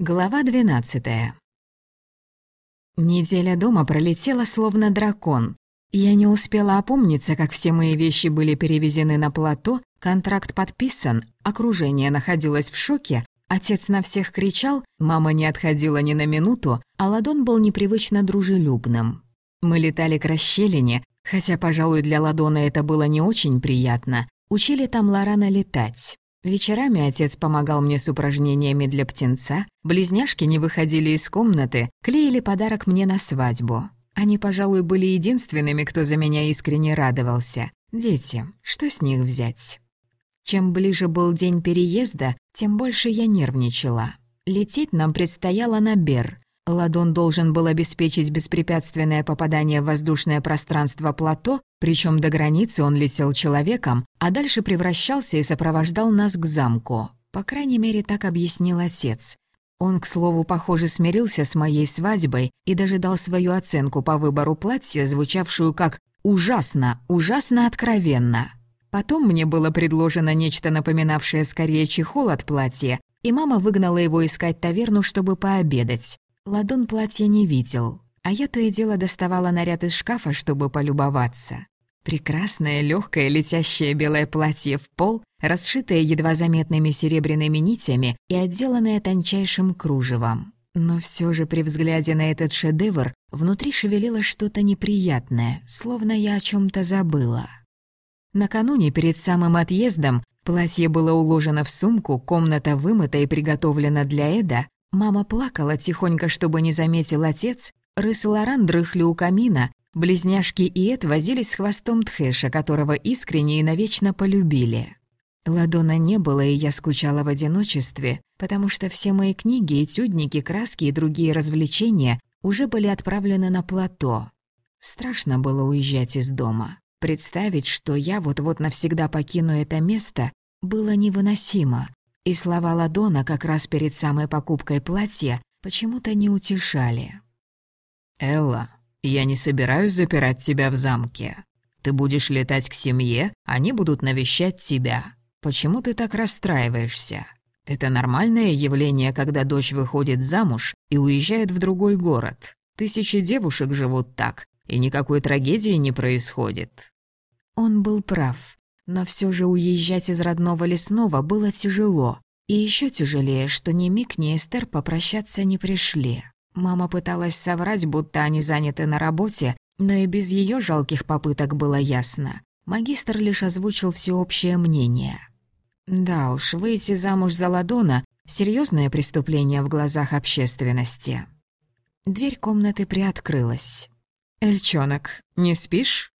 Глава 12 Неделя дома пролетела словно дракон. Я не успела опомниться, как все мои вещи были перевезены на плато, контракт подписан, окружение находилось в шоке, отец на всех кричал, мама не отходила ни на минуту, а Ладон был непривычно дружелюбным. Мы летали к расщелине, хотя, пожалуй, для Ладона это было не очень приятно, учили там Лорана летать. Вечерами отец помогал мне с упражнениями для птенца, близняшки не выходили из комнаты, клеили подарок мне на свадьбу. Они, пожалуй, были единственными, кто за меня искренне радовался. Дети, что с них взять? Чем ближе был день переезда, тем больше я нервничала. Лететь нам предстояло на Бер, Ладон должен был обеспечить беспрепятственное попадание в воздушное пространство плато, причем до границы он летел человеком, а дальше превращался и сопровождал нас к замку. По крайней мере, так объяснил отец. Он, к слову, похоже, смирился с моей свадьбой и даже дал свою оценку по выбору платья, звучавшую как «ужасно, ужасно откровенно». Потом мне было предложено нечто напоминавшее скорее чехол от платья, и мама выгнала его искать таверну, чтобы пообедать. Ладон платья не видел, а я то и дело доставала наряд из шкафа, чтобы полюбоваться. Прекрасное, легкое, летящее белое платье в пол, расшитое едва заметными серебряными нитями и отделанное тончайшим кружевом. Но все же при взгляде на этот шедевр внутри шевелилось что-то неприятное, словно я о чем то забыла. Накануне, перед самым отъездом, платье было уложено в сумку, комната вымыта и приготовлена для Эда, Мама плакала тихонько, чтобы не заметил отец. Рыс Лоран дрыхли у камина. Близняшки и Эд возились с хвостом Тхэша, которого искренне и навечно полюбили. Ладона не было, и я скучала в одиночестве, потому что все мои книги, этюдники, краски и другие развлечения уже были отправлены на плато. Страшно было уезжать из дома. Представить, что я вот-вот навсегда покину это место, было невыносимо. И слова Ладона как раз перед самой покупкой платья почему-то не утешали. «Элла, я не собираюсь запирать тебя в замке. Ты будешь летать к семье, они будут навещать тебя. Почему ты так расстраиваешься? Это нормальное явление, когда дочь выходит замуж и уезжает в другой город. Тысячи девушек живут так, и никакой трагедии не происходит». Он был прав. Но все же уезжать из родного лесного было тяжело. И еще тяжелее, что ни Мик, ни Эстер попрощаться не пришли. Мама пыталась соврать, будто они заняты на работе, но и без ее жалких попыток было ясно. Магистр лишь озвучил всеобщее мнение. Да уж, выйти замуж за Ладона — серьезное преступление в глазах общественности. Дверь комнаты приоткрылась. «Эльчонок, не спишь?»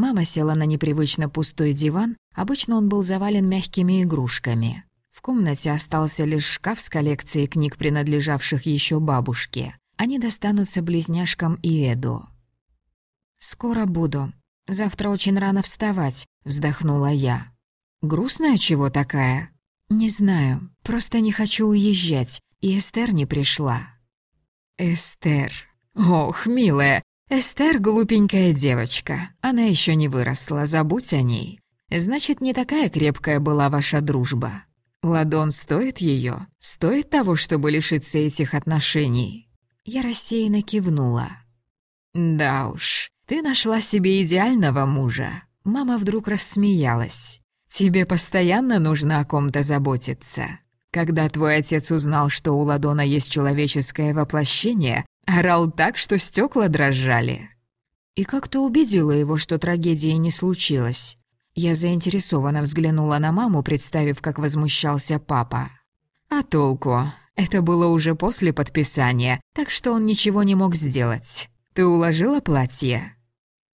Мама села на непривычно пустой диван, обычно он был завален мягкими игрушками. В комнате остался лишь шкаф с коллекцией книг, принадлежавших еще бабушке. Они достанутся близняшкам и Эду. «Скоро буду. Завтра очень рано вставать», — вздохнула я. «Грустная чего такая?» «Не знаю. Просто не хочу уезжать. И Эстер не пришла». «Эстер. Ох, милая, «Эстер — глупенькая девочка. Она еще не выросла, забудь о ней. Значит, не такая крепкая была ваша дружба. Ладон стоит ее, Стоит того, чтобы лишиться этих отношений?» Я рассеянно кивнула. «Да уж, ты нашла себе идеального мужа». Мама вдруг рассмеялась. «Тебе постоянно нужно о ком-то заботиться. Когда твой отец узнал, что у Ладона есть человеческое воплощение, Орал так, что стекла дрожали. И как-то убедила его, что трагедии не случилось. Я заинтересованно взглянула на маму, представив, как возмущался папа. А толку? Это было уже после подписания, так что он ничего не мог сделать. Ты уложила платье?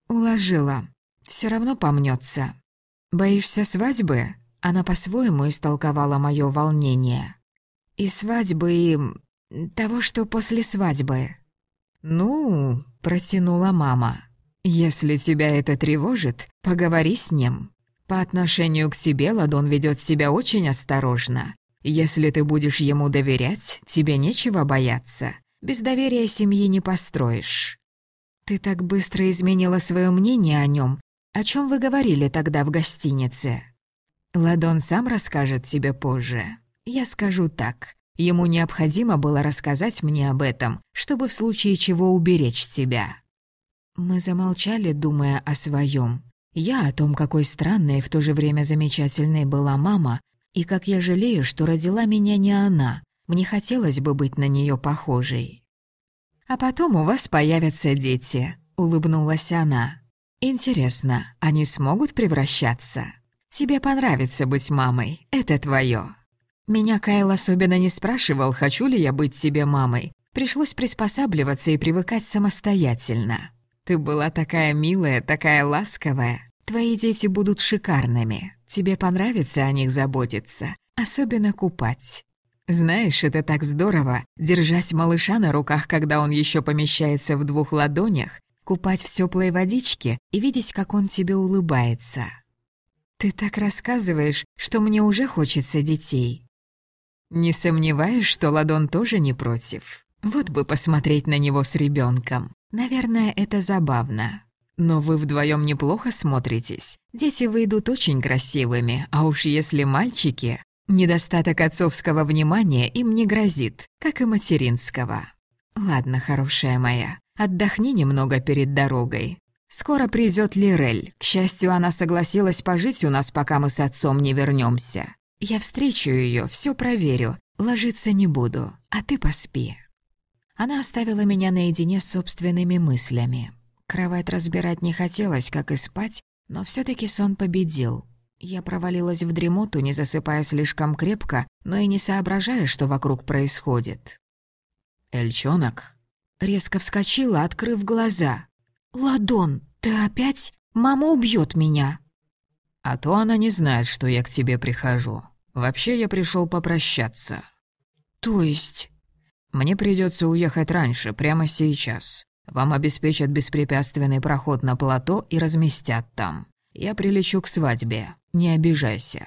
Уложила. Все равно помнется. Боишься свадьбы? Она по-своему истолковала мое волнение. И свадьбы, и того, что после свадьбы. «Ну...» — протянула мама. «Если тебя это тревожит, поговори с ним. По отношению к тебе Ладон ведет себя очень осторожно. Если ты будешь ему доверять, тебе нечего бояться. Без доверия семьи не построишь». «Ты так быстро изменила свое мнение о нем. О чем вы говорили тогда в гостинице?» «Ладон сам расскажет тебе позже. Я скажу так. Ему необходимо было рассказать мне об этом, чтобы в случае чего уберечь тебя». Мы замолчали, думая о своем. Я о том, какой странной и в то же время замечательной была мама, и как я жалею, что родила меня не она. Мне хотелось бы быть на нее похожей. «А потом у вас появятся дети», — улыбнулась она. «Интересно, они смогут превращаться? Тебе понравится быть мамой, это твое. Меня Кайл особенно не спрашивал, хочу ли я быть тебе мамой. Пришлось приспосабливаться и привыкать самостоятельно. Ты была такая милая, такая ласковая. Твои дети будут шикарными. Тебе понравится о них заботиться, особенно купать. Знаешь, это так здорово — держать малыша на руках, когда он еще помещается в двух ладонях, купать в теплой водичке и видеть, как он тебе улыбается. Ты так рассказываешь, что мне уже хочется детей. Не сомневаюсь, что Ладон тоже не против. Вот бы посмотреть на него с ребенком. Наверное, это забавно. Но вы вдвоем неплохо смотритесь. Дети выйдут очень красивыми, а уж если мальчики... Недостаток отцовского внимания им не грозит, как и материнского. Ладно, хорошая моя, отдохни немного перед дорогой. Скоро придет Лирель. К счастью, она согласилась пожить у нас, пока мы с отцом не вернемся. Я встречу ее, все проверю. Ложиться не буду, а ты поспи. Она оставила меня наедине с собственными мыслями. Кровать разбирать не хотелось, как и спать, но все таки сон победил. Я провалилась в дремоту, не засыпая слишком крепко, но и не соображая, что вокруг происходит. «Эльчонок?» Резко вскочила, открыв глаза. «Ладон, ты опять? Мама убьет меня!» «А то она не знает, что я к тебе прихожу. Вообще я пришел попрощаться». «То есть?» «Мне придется уехать раньше, прямо сейчас. Вам обеспечат беспрепятственный проход на плато и разместят там. Я прилечу к свадьбе. Не обижайся».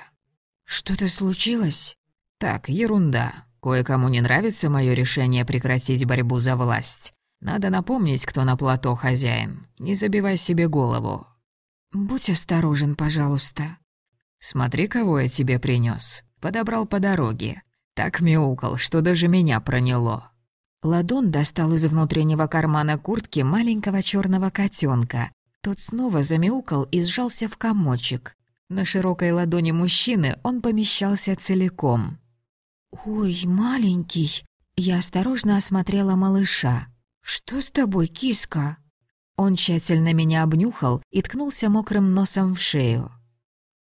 «Что-то случилось?» «Так, ерунда. Кое-кому не нравится мое решение прекратить борьбу за власть. Надо напомнить, кто на плато хозяин. Не забивай себе голову». «Будь осторожен, пожалуйста». «Смотри, кого я тебе принес. Подобрал по дороге. Так мяукал, что даже меня проняло». Ладон достал из внутреннего кармана куртки маленького черного котенка. Тот снова замяукал и сжался в комочек. На широкой ладони мужчины он помещался целиком. «Ой, маленький!» Я осторожно осмотрела малыша. «Что с тобой, киска?» Он тщательно меня обнюхал и ткнулся мокрым носом в шею.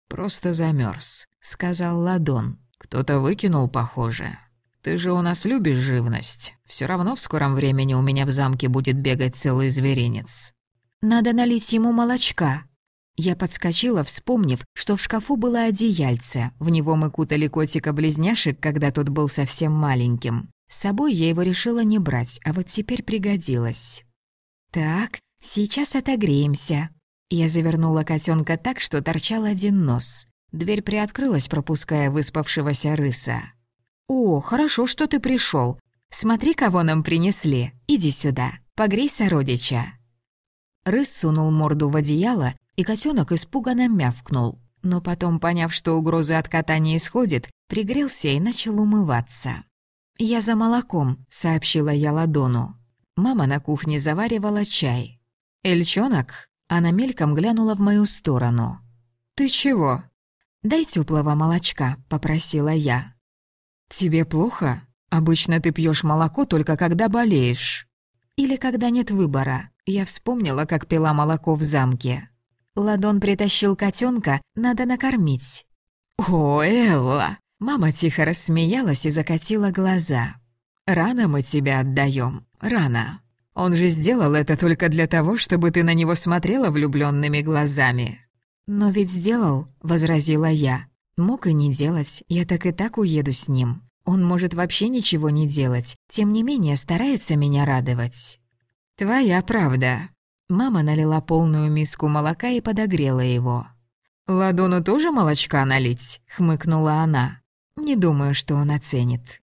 «Просто замерз, сказал Ладон. «Кто-то выкинул, похоже». Ты же у нас любишь живность. Все равно в скором времени у меня в замке будет бегать целый зверинец. Надо налить ему молочка. Я подскочила, вспомнив, что в шкафу было одеяльце. В него мы кутали котика-близняшек, когда тот был совсем маленьким. С собой я его решила не брать, а вот теперь пригодилось. Так, сейчас отогреемся. Я завернула котенка так, что торчал один нос. Дверь приоткрылась, пропуская выспавшегося рыса. «О, хорошо, что ты пришел. Смотри, кого нам принесли. Иди сюда, погрей сородича». Рыс сунул морду в одеяло, и котенок испуганно мявкнул. Но потом, поняв, что угрозы от кота не исходит, пригрелся и начал умываться. «Я за молоком», — сообщила я Ладону. Мама на кухне заваривала чай. «Эльчонок?» Она мельком глянула в мою сторону. «Ты чего?» «Дай теплого молочка», — попросила я. «Тебе плохо? Обычно ты пьешь молоко только когда болеешь». «Или когда нет выбора. Я вспомнила, как пила молоко в замке. Ладон притащил котенка, надо накормить». «О, Элла!» Мама тихо рассмеялась и закатила глаза. «Рано мы тебя отдаем, рано. Он же сделал это только для того, чтобы ты на него смотрела влюбленными глазами». «Но ведь сделал», — возразила я. Мог и не делать, я так и так уеду с ним. Он может вообще ничего не делать, тем не менее старается меня радовать. Твоя правда. Мама налила полную миску молока и подогрела его. «Ладону тоже молочка налить?» — хмыкнула она. «Не думаю, что он оценит».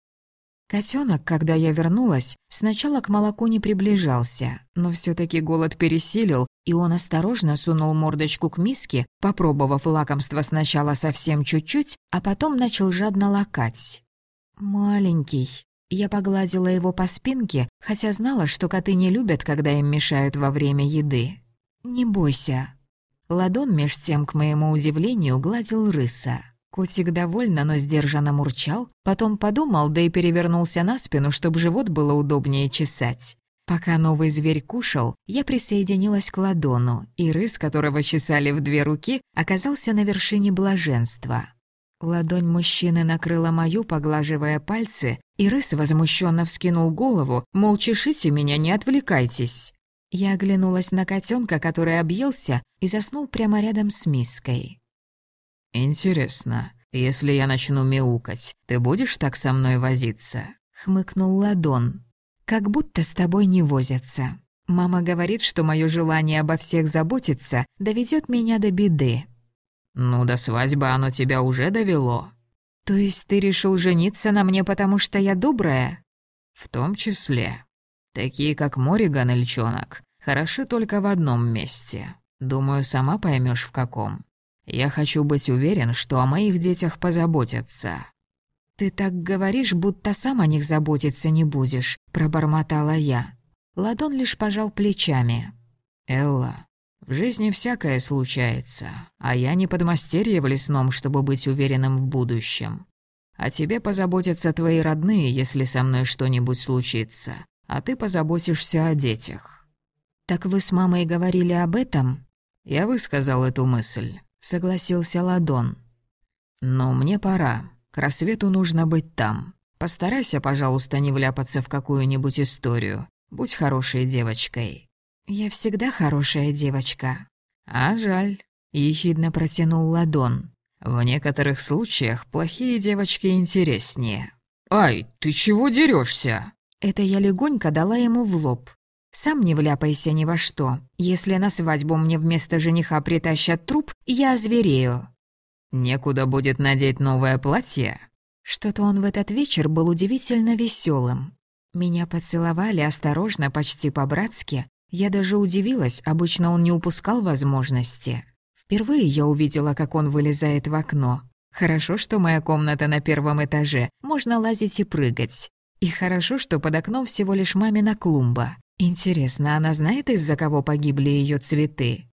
Котенок, когда я вернулась, сначала к молоку не приближался, но все таки голод пересилил, и он осторожно сунул мордочку к миске, попробовав лакомство сначала совсем чуть-чуть, а потом начал жадно лакать. «Маленький». Я погладила его по спинке, хотя знала, что коты не любят, когда им мешают во время еды. «Не бойся». Ладон меж тем, к моему удивлению, гладил рыса. Котик довольно, но сдержанно мурчал, потом подумал, да и перевернулся на спину, чтобы живот было удобнее чесать. Пока новый зверь кушал, я присоединилась к ладону, и рыс, которого чесали в две руки, оказался на вершине блаженства. Ладонь мужчины накрыла мою, поглаживая пальцы, и рыс возмущенно вскинул голову, мол, чешите меня, не отвлекайтесь. Я оглянулась на котенка, который объелся и заснул прямо рядом с миской. «Интересно, если я начну мяукать, ты будешь так со мной возиться?» — хмыкнул Ладон. «Как будто с тобой не возятся. Мама говорит, что мое желание обо всех заботиться доведет меня до беды». «Ну, до свадьбы оно тебя уже довело». «То есть ты решил жениться на мне, потому что я добрая?» «В том числе. Такие, как Мориган и хороши только в одном месте. Думаю, сама поймешь в каком. Я хочу быть уверен, что о моих детях позаботятся». «Ты так говоришь, будто сам о них заботиться не будешь», — пробормотала я. Ладон лишь пожал плечами. «Элла, в жизни всякое случается, а я не подмастерье в лесном, чтобы быть уверенным в будущем. О тебе позаботятся твои родные, если со мной что-нибудь случится, а ты позаботишься о детях». «Так вы с мамой говорили об этом?» Я высказал эту мысль согласился Ладон. «Но мне пора. К рассвету нужно быть там. Постарайся, пожалуйста, не вляпаться в какую-нибудь историю. Будь хорошей девочкой». «Я всегда хорошая девочка». «А жаль», — ехидно протянул Ладон. «В некоторых случаях плохие девочки интереснее». «Ай, ты чего дерешься? Это я легонько дала ему в лоб. Сам не вляпайся ни во что. Если на свадьбу мне вместо жениха притащат труп, я озверею». «Некуда будет надеть новое платье?» Что-то он в этот вечер был удивительно веселым. Меня поцеловали осторожно, почти по-братски. Я даже удивилась, обычно он не упускал возможности. Впервые я увидела, как он вылезает в окно. Хорошо, что моя комната на первом этаже, можно лазить и прыгать. И хорошо, что под окном всего лишь мамина клумба. Интересно, она знает, из-за кого погибли ее цветы?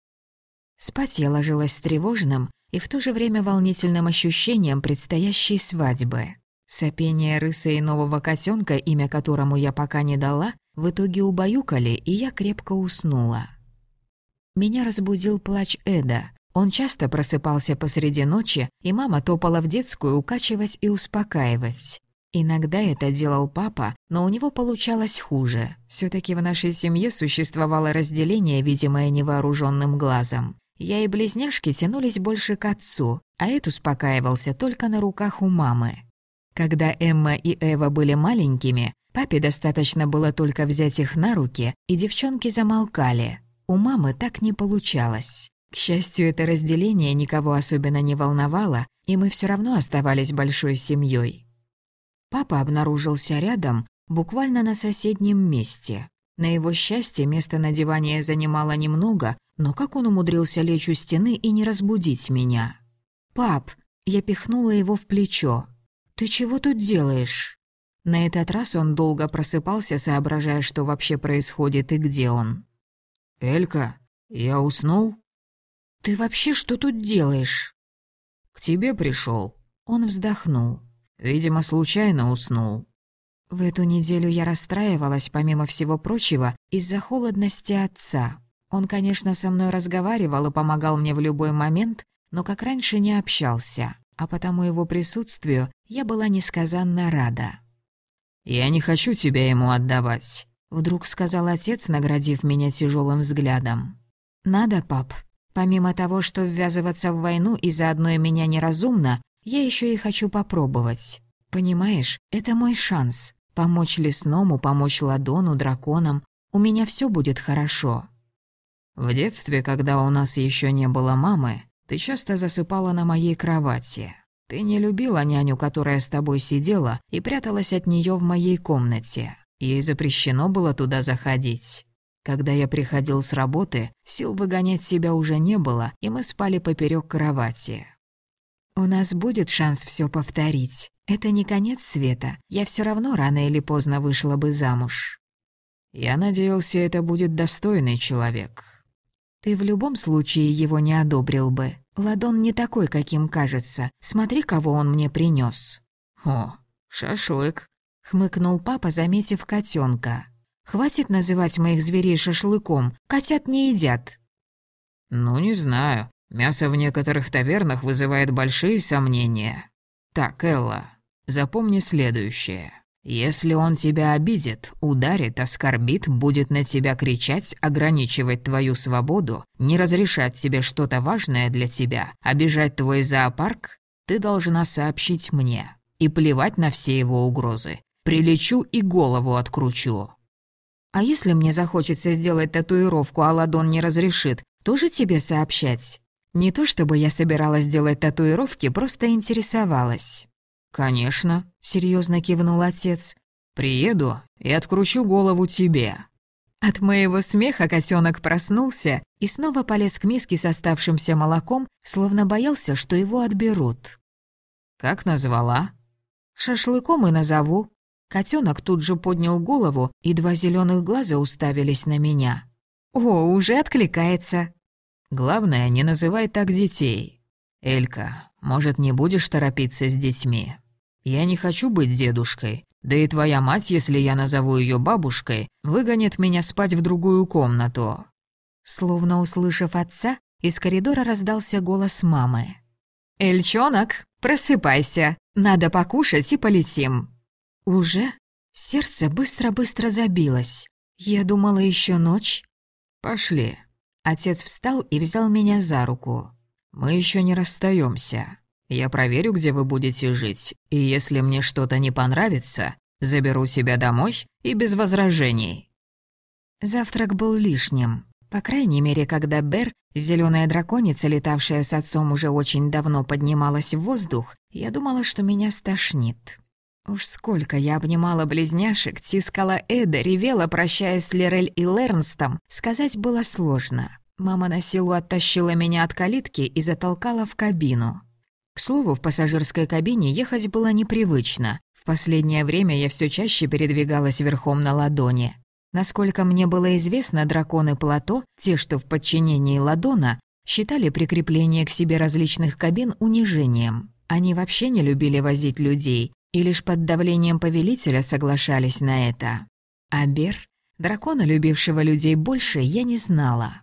Спать я ложилась с тревожным и в то же время волнительным ощущением предстоящей свадьбы. Сопение рыса и нового котенка, имя которому я пока не дала, в итоге убаюкали, и я крепко уснула. Меня разбудил плач Эда. Он часто просыпался посреди ночи, и мама топала в детскую укачивать и успокаивать. Иногда это делал папа, но у него получалось хуже. все таки в нашей семье существовало разделение, видимое невооруженным глазом. Я и близняшки тянулись больше к отцу, а Эд успокаивался только на руках у мамы. Когда Эмма и Эва были маленькими, папе достаточно было только взять их на руки, и девчонки замолкали. У мамы так не получалось. К счастью, это разделение никого особенно не волновало, и мы все равно оставались большой семьей. Папа обнаружился рядом, буквально на соседнем месте. На его счастье место на диване занимало немного, но как он умудрился лечь у стены и не разбудить меня? «Пап!» Я пихнула его в плечо. «Ты чего тут делаешь?» На этот раз он долго просыпался, соображая, что вообще происходит и где он. «Элька, я уснул?» «Ты вообще что тут делаешь?» «К тебе пришел. Он вздохнул. Видимо, случайно уснул. В эту неделю я расстраивалась, помимо всего прочего, из-за холодности отца. Он, конечно, со мной разговаривал и помогал мне в любой момент, но как раньше не общался, а потому его присутствию я была несказанно рада. «Я не хочу тебя ему отдавать», — вдруг сказал отец, наградив меня тяжелым взглядом. «Надо, пап. Помимо того, что ввязываться в войну и заодно и меня неразумно, я еще и хочу попробовать. Понимаешь, это мой шанс. Помочь лесному, помочь ладону, драконам. У меня все будет хорошо. В детстве, когда у нас еще не было мамы, ты часто засыпала на моей кровати. Ты не любила няню, которая с тобой сидела, и пряталась от нее в моей комнате. Ей запрещено было туда заходить. Когда я приходил с работы, сил выгонять себя уже не было, и мы спали поперек кровати. «У нас будет шанс все повторить», Это не конец света. Я все равно рано или поздно вышла бы замуж. Я надеялся, это будет достойный человек. Ты в любом случае его не одобрил бы. Ладон не такой, каким кажется. Смотри, кого он мне принес. О, шашлык. Хмыкнул папа, заметив котенка. Хватит называть моих зверей шашлыком. Котят не едят. Ну, не знаю. Мясо в некоторых тавернах вызывает большие сомнения. Так, Элла, запомни следующее. Если он тебя обидит, ударит, оскорбит, будет на тебя кричать, ограничивать твою свободу, не разрешать тебе что-то важное для тебя, обижать твой зоопарк, ты должна сообщить мне. И плевать на все его угрозы. Прилечу и голову откручу. А если мне захочется сделать татуировку, а ладон не разрешит, тоже тебе сообщать? Не то чтобы я собиралась делать татуировки, просто интересовалась. «Конечно», — серьезно кивнул отец. «Приеду и откручу голову тебе». От моего смеха котенок проснулся и снова полез к миске с оставшимся молоком, словно боялся, что его отберут. «Как назвала?» «Шашлыком и назову». Котенок тут же поднял голову, и два зеленых глаза уставились на меня. «О, уже откликается». «Главное, не называй так детей. Элька, может, не будешь торопиться с детьми?» Я не хочу быть дедушкой. Да и твоя мать, если я назову ее бабушкой, выгонит меня спать в другую комнату». Словно услышав отца, из коридора раздался голос мамы. «Эльчонок, просыпайся. Надо покушать и полетим». «Уже?» Сердце быстро-быстро забилось. Я думала еще ночь. «Пошли». Отец встал и взял меня за руку. «Мы еще не расстаемся. Я проверю, где вы будете жить, и если мне что-то не понравится, заберу тебя домой и без возражений». Завтрак был лишним. По крайней мере, когда Бер, зеленая драконица, летавшая с отцом уже очень давно, поднималась в воздух, я думала, что меня стошнит. Уж сколько я обнимала близняшек, тискала Эда, ревела, прощаясь с Лерель и Лернстом, сказать было сложно. Мама на силу оттащила меня от калитки и затолкала в кабину. К слову, в пассажирской кабине ехать было непривычно. В последнее время я все чаще передвигалась верхом на ладони. Насколько мне было известно, драконы Плато, те, что в подчинении Ладона, считали прикрепление к себе различных кабин унижением. Они вообще не любили возить людей, и лишь под давлением повелителя соглашались на это. А Бер, дракона, любившего людей больше, я не знала.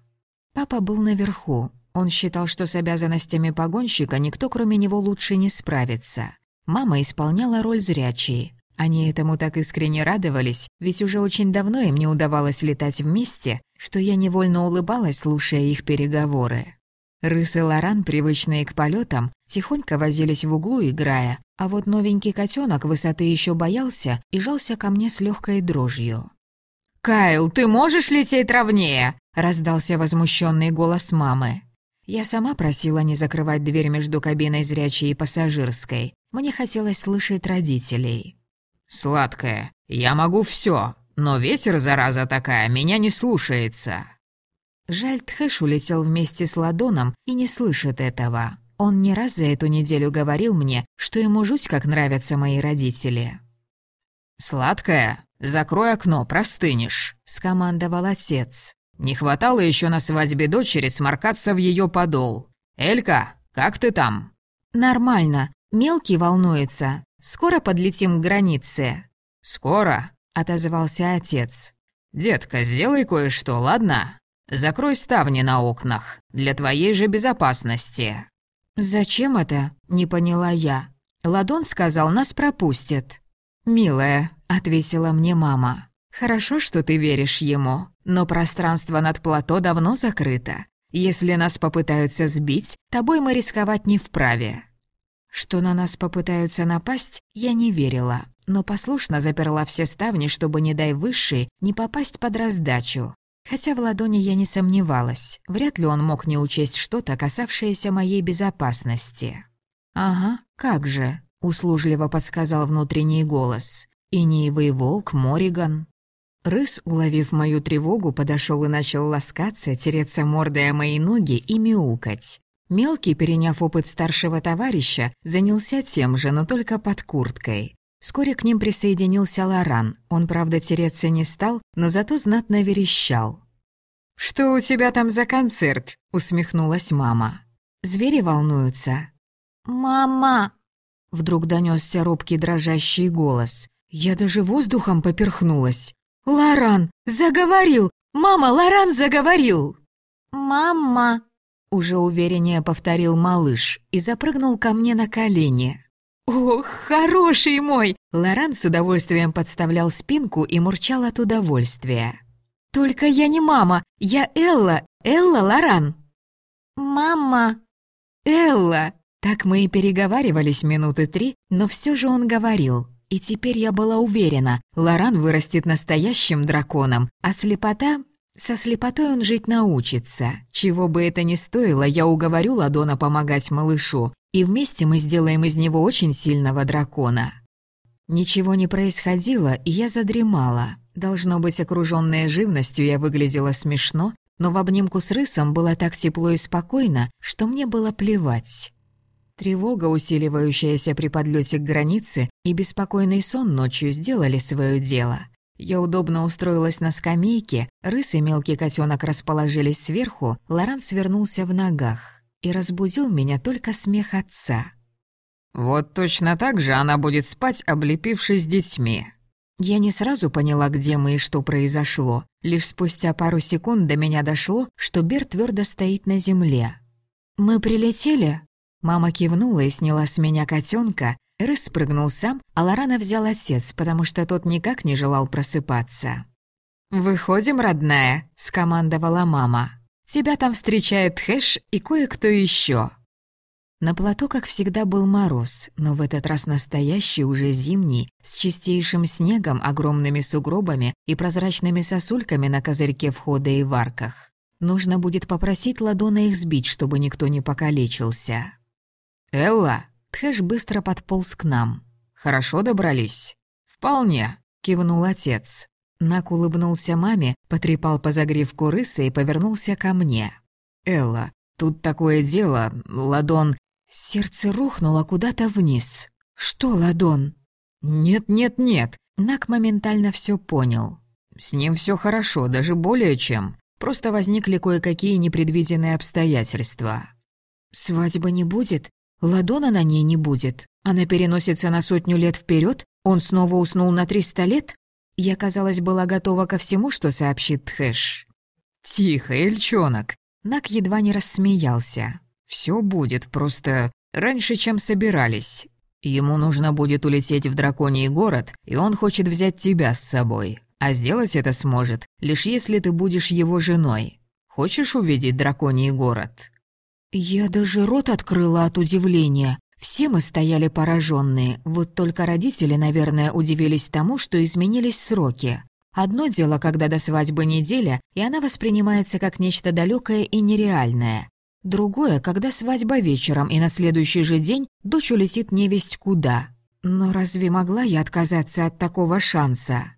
Папа был наверху, он считал, что с обязанностями погонщика никто кроме него лучше не справится. Мама исполняла роль зрячей. Они этому так искренне радовались, ведь уже очень давно им не удавалось летать вместе, что я невольно улыбалась, слушая их переговоры. Рыс и Лоран, привычные к полетам, тихонько возились в углу, играя, а вот новенький котенок высоты еще боялся и жался ко мне с легкой дрожью. «Кайл, ты можешь лететь ровнее?» — раздался возмущенный голос мамы. Я сама просила не закрывать дверь между кабиной зрячей и пассажирской. Мне хотелось слышать родителей. «Сладкая, я могу все, но ветер, зараза такая, меня не слушается». Жаль, Тхэш улетел вместе с Ладоном и не слышит этого. Он не раз за эту неделю говорил мне, что ему жуть как нравятся мои родители. «Сладкая, закрой окно, простынешь», — скомандовал отец. Не хватало еще на свадьбе дочери сморкаться в ее подол. Элька, как ты там? Нормально. Мелкий волнуется. Скоро подлетим к границе. Скоро, отозвался отец. Детка, сделай кое-что, ладно? Закрой ставни на окнах для твоей же безопасности. Зачем это? Не поняла я. Ладон сказал, нас пропустят. Милая, ответила мне мама. Хорошо, что ты веришь ему. Но пространство над плато давно закрыто. Если нас попытаются сбить, тобой мы рисковать не вправе». Что на нас попытаются напасть, я не верила, но послушно заперла все ставни, чтобы, не дай высший, не попасть под раздачу. Хотя в ладони я не сомневалась, вряд ли он мог не учесть что-то, касавшееся моей безопасности. «Ага, как же», — услужливо подсказал внутренний голос. «Иниевый волк Мориган». Рыс, уловив мою тревогу, подошел и начал ласкаться, тереться мордой о мои ноги и мяукать. Мелкий, переняв опыт старшего товарища, занялся тем же, но только под курткой. Вскоре к ним присоединился Лоран. Он, правда, тереться не стал, но зато знатно верещал. «Что у тебя там за концерт?» — усмехнулась мама. «Звери волнуются». «Мама!» — вдруг донесся робкий дрожащий голос. Я даже воздухом поперхнулась. «Лоран! Заговорил! Мама, Лоран заговорил!» «Мама!» — уже увереннее повторил малыш и запрыгнул ко мне на колени. «Ох, хороший мой!» Лоран с удовольствием подставлял спинку и мурчал от удовольствия. «Только я не мама, я Элла, Элла Лоран». «Мама». «Элла». Так мы и переговаривались минуты три, но все же он говорил. И теперь я была уверена, Лоран вырастет настоящим драконом, а слепота... Со слепотой он жить научится. Чего бы это ни стоило, я уговорю Ладона помогать малышу, и вместе мы сделаем из него очень сильного дракона. Ничего не происходило, и я задремала. Должно быть, окружённая живностью я выглядела смешно, но в обнимку с рысом было так тепло и спокойно, что мне было плевать. Тревога, усиливающаяся при подлете к границе, и беспокойный сон ночью сделали свое дело. Я удобно устроилась на скамейке, рыс и мелкий котенок расположились сверху, Лоран свернулся в ногах. И разбудил меня только смех отца. «Вот точно так же она будет спать, облепившись детьми», я не сразу поняла, где мы и что произошло. Лишь спустя пару секунд до меня дошло, что Бер твердо стоит на земле. «Мы прилетели?» Мама кивнула и сняла с меня котенка. Рыс спрыгнул сам, а Лорана взял отец, потому что тот никак не желал просыпаться. «Выходим, родная», — скомандовала мама. «Тебя там встречает Хэш и кое-кто еще. На плато, как всегда, был мороз, но в этот раз настоящий, уже зимний, с чистейшим снегом, огромными сугробами и прозрачными сосульками на козырьке входа и в арках. Нужно будет попросить Ладона их сбить, чтобы никто не покалечился. «Элла!» Тхэш быстро подполз к нам. «Хорошо добрались?» «Вполне», — кивнул отец. Нак улыбнулся маме, потрепал по загривку рыса и повернулся ко мне. «Элла, тут такое дело, Ладон...» Сердце рухнуло куда-то вниз. «Что, Ладон?» «Нет, нет, нет». Нак моментально все понял. «С ним все хорошо, даже более чем. Просто возникли кое-какие непредвиденные обстоятельства». «Свадьбы не будет? Ладона на ней не будет? Она переносится на сотню лет вперед? Он снова уснул на триста лет?» Я, казалось, была готова ко всему, что сообщит Тхэш. «Тихо, Эльчонок!» Нак едва не рассмеялся. Все будет, просто раньше, чем собирались. Ему нужно будет улететь в драконий город, и он хочет взять тебя с собой. А сделать это сможет, лишь если ты будешь его женой. Хочешь увидеть драконий город?» Я даже рот открыла от удивления. Все мы стояли пораженные, вот только родители, наверное, удивились тому, что изменились сроки. Одно дело, когда до свадьбы неделя, и она воспринимается как нечто далекое и нереальное. Другое, когда свадьба вечером, и на следующий же день дочь улетит невесть куда. Но разве могла я отказаться от такого шанса?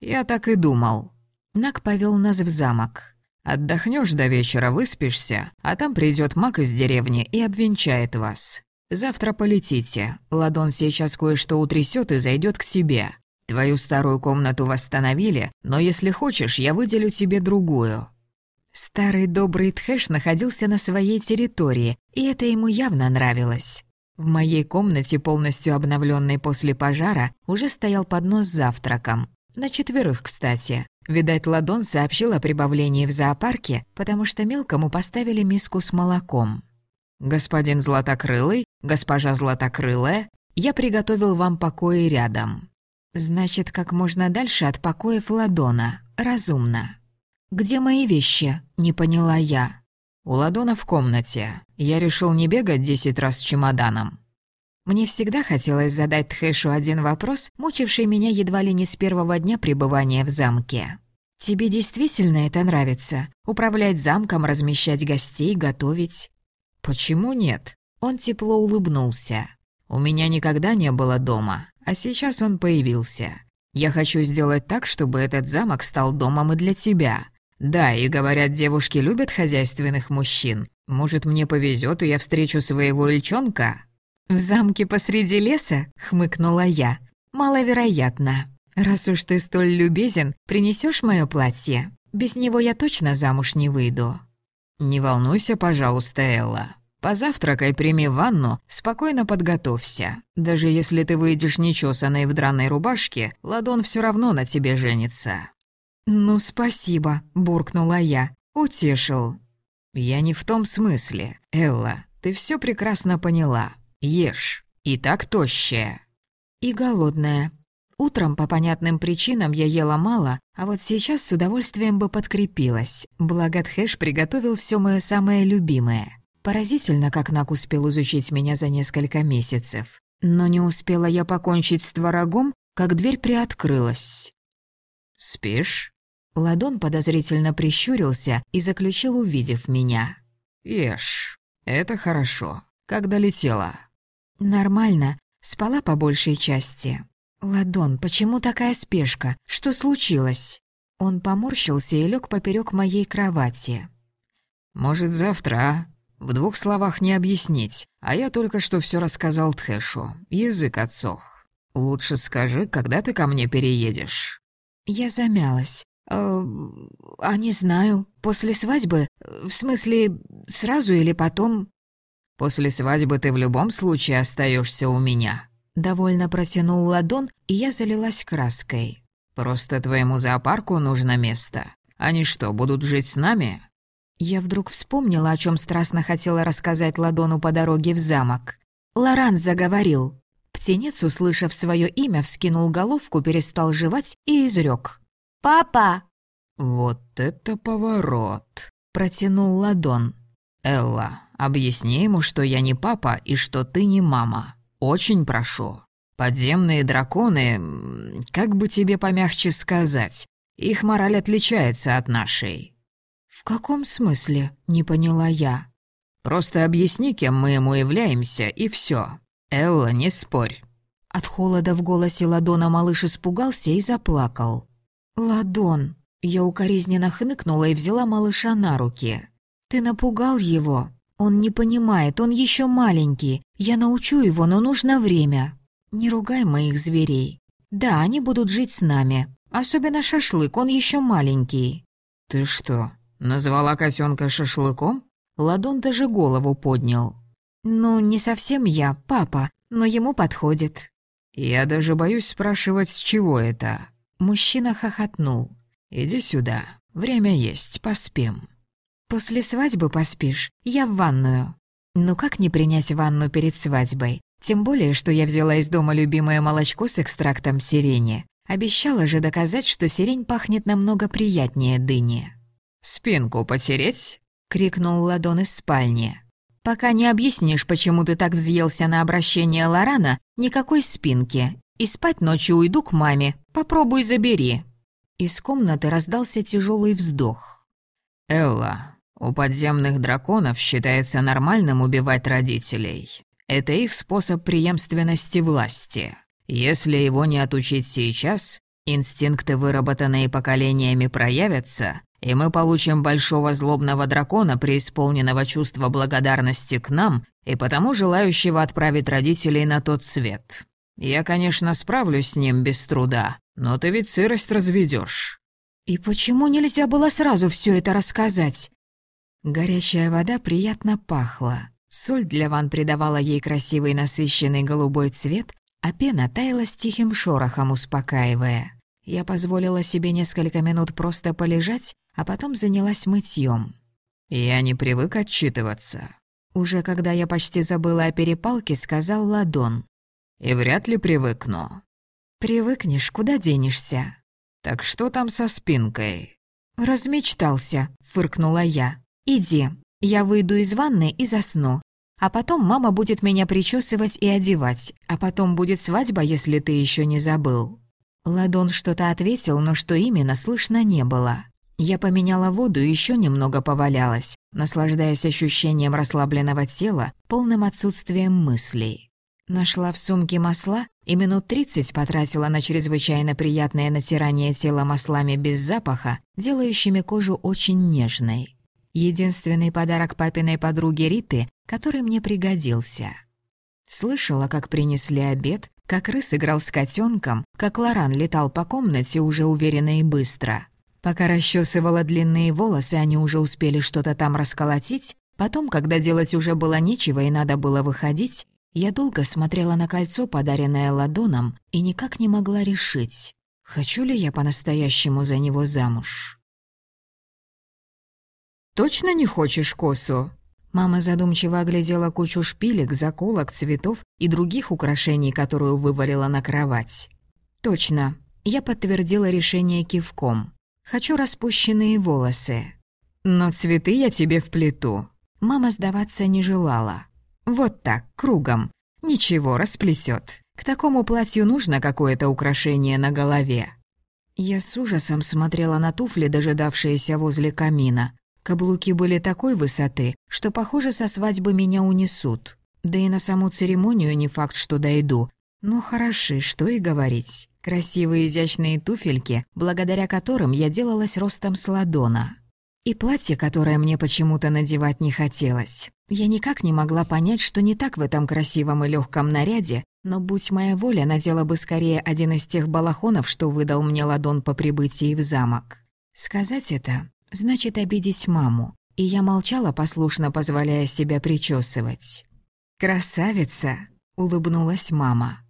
Я так и думал. Нак повел нас в замок. Отдохнешь до вечера, выспишься, а там придет маг из деревни и обвенчает вас. Завтра полетите. Ладон сейчас кое-что утрясет и зайдет к себе. Твою старую комнату восстановили, но если хочешь, я выделю тебе другую. Старый добрый Тхэш находился на своей территории, и это ему явно нравилось. В моей комнате, полностью обновленной после пожара, уже стоял поднос с завтраком. На четверых, кстати. Видать, Ладон сообщил о прибавлении в зоопарке, потому что мелкому поставили миску с молоком. «Господин Златокрылый, госпожа Златокрылая, я приготовил вам покои рядом». «Значит, как можно дальше от покоев Ладона. Разумно». «Где мои вещи?» — не поняла я. «У Ладона в комнате. Я решил не бегать десять раз с чемоданом». Мне всегда хотелось задать Тхэшу один вопрос, мучивший меня едва ли не с первого дня пребывания в замке. «Тебе действительно это нравится? Управлять замком, размещать гостей, готовить?» «Почему нет?» Он тепло улыбнулся. «У меня никогда не было дома, а сейчас он появился. Я хочу сделать так, чтобы этот замок стал домом и для тебя. Да, и говорят, девушки любят хозяйственных мужчин. Может, мне повезет, и я встречу своего Ильчонка?» «В замке посреди леса?» — хмыкнула я. «Маловероятно. Раз уж ты столь любезен, принесешь моё платье? Без него я точно замуж не выйду». «Не волнуйся, пожалуйста, Элла. Позавтракай, прими ванну, спокойно подготовься. Даже если ты выйдешь нечесанной в драной рубашке, Ладон все равно на тебе женится». «Ну, спасибо», — буркнула я. «Утешил». «Я не в том смысле. Элла, ты все прекрасно поняла. Ешь. И так тощая». «И голодная. Утром по понятным причинам я ела мало, а вот сейчас с удовольствием бы подкрепилась. Благо Тхэш приготовил все мое самое любимое. Поразительно, как Нак успел изучить меня за несколько месяцев. Но не успела я покончить с творогом, как дверь приоткрылась. «Спишь?» Ладон подозрительно прищурился и заключил, увидев меня. «Ешь. Это хорошо. Как долетела?» «Нормально. Спала по большей части». «Ладон, почему такая спешка? Что случилось?» Он поморщился и лег поперек моей кровати. «Может, завтра, а? В двух словах не объяснить, а я только что все рассказал Тхэшу. Язык отсох. Лучше скажи, когда ты ко мне переедешь?» Я замялась. «Э, «А не знаю. После свадьбы? В смысле, сразу или потом?» «После свадьбы ты в любом случае остаешься у меня». Довольно протянул ладон, и я залилась краской. «Просто твоему зоопарку нужно место. Они что, будут жить с нами?» Я вдруг вспомнила, о чем страстно хотела рассказать Ладону по дороге в замок. Лоран заговорил. Птенец, услышав свое имя, вскинул головку, перестал жевать и изрек: «Папа!» «Вот это поворот!» — протянул Ладон. «Элла, объясни ему, что я не папа и что ты не мама. Очень прошу. Подземные драконы, как бы тебе помягче сказать, их мораль отличается от нашей. «В каком смысле?» — не поняла я. «Просто объясни, кем мы ему являемся, и все. Элла, не спорь». От холода в голосе Ладона малыш испугался и заплакал. «Ладон!» Я укоризненно хныкнула и взяла малыша на руки. «Ты напугал его. Он не понимает, он еще маленький. Я научу его, но нужно время. Не ругай моих зверей. Да, они будут жить с нами. Особенно шашлык, он еще маленький». «Ты что, «Назвала котенка шашлыком?» Ладон даже голову поднял. «Ну, не совсем я, папа, но ему подходит». «Я даже боюсь спрашивать, с чего это?» Мужчина хохотнул. «Иди сюда, время есть, поспим». «После свадьбы поспишь, я в ванную». «Ну как не принять ванну перед свадьбой? Тем более, что я взяла из дома любимое молочко с экстрактом сирени. Обещала же доказать, что сирень пахнет намного приятнее дыни». «Спинку потереть?» — крикнул Ладон из спальни. «Пока не объяснишь, почему ты так взъелся на обращение Лорана, никакой спинки. И спать ночью уйду к маме. Попробуй забери». Из комнаты раздался тяжелый вздох. «Элла, у подземных драконов считается нормальным убивать родителей. Это их способ преемственности власти. Если его не отучить сейчас, инстинкты, выработанные поколениями, проявятся, и мы получим большого злобного дракона, преисполненного чувства благодарности к нам и потому желающего отправить родителей на тот свет. Я, конечно, справлюсь с ним без труда, но ты ведь сырость разведешь. И почему нельзя было сразу все это рассказать? Горячая вода приятно пахла. Соль для ванн придавала ей красивый насыщенный голубой цвет, а пена таяла с тихим шорохом, успокаивая. Я позволила себе несколько минут просто полежать, а потом занялась мытьем. «Я не привык отчитываться». Уже когда я почти забыла о перепалке, сказал Ладон. «И вряд ли привыкну». «Привыкнешь, куда денешься?» «Так что там со спинкой?» «Размечтался», — фыркнула я. «Иди, я выйду из ванны и засну. А потом мама будет меня причесывать и одевать, а потом будет свадьба, если ты еще не забыл». Ладон что-то ответил, но что именно, слышно не было. Я поменяла воду и еще немного повалялась, наслаждаясь ощущением расслабленного тела, полным отсутствием мыслей. Нашла в сумке масла и минут тридцать потратила на чрезвычайно приятное натирание тела маслами без запаха, делающими кожу очень нежной. Единственный подарок папиной подруге Риты, который мне пригодился. Слышала, как принесли обед, как рыс играл с котенком, как Лоран летал по комнате уже уверенно и быстро. Пока расчесывала длинные волосы, они уже успели что-то там расколотить. Потом, когда делать уже было нечего и надо было выходить, я долго смотрела на кольцо, подаренное ладоном, и никак не могла решить, хочу ли я по-настоящему за него замуж. «Точно не хочешь косу?» Мама задумчиво оглядела кучу шпилек, заколок, цветов и других украшений, которую вывалила на кровать. «Точно». Я подтвердила решение кивком. «Хочу распущенные волосы». «Но цветы я тебе вплету». Мама сдаваться не желала. «Вот так, кругом. Ничего, расплетет. К такому платью нужно какое-то украшение на голове». Я с ужасом смотрела на туфли, дожидавшиеся возле камина. Каблуки были такой высоты, что, похоже, со свадьбы меня унесут. Да и на саму церемонию не факт, что дойду. Но хороши, что и говорить. Красивые изящные туфельки, благодаря которым я делалась ростом с ладона. И платье, которое мне почему-то надевать не хотелось. Я никак не могла понять, что не так в этом красивом и легком наряде, но, будь моя воля, надела бы скорее один из тех балахонов, что выдал мне ладон по прибытии в замок. Сказать это значит обидеть маму, и я молчала, послушно позволяя себя причесывать. «Красавица!» — улыбнулась мама.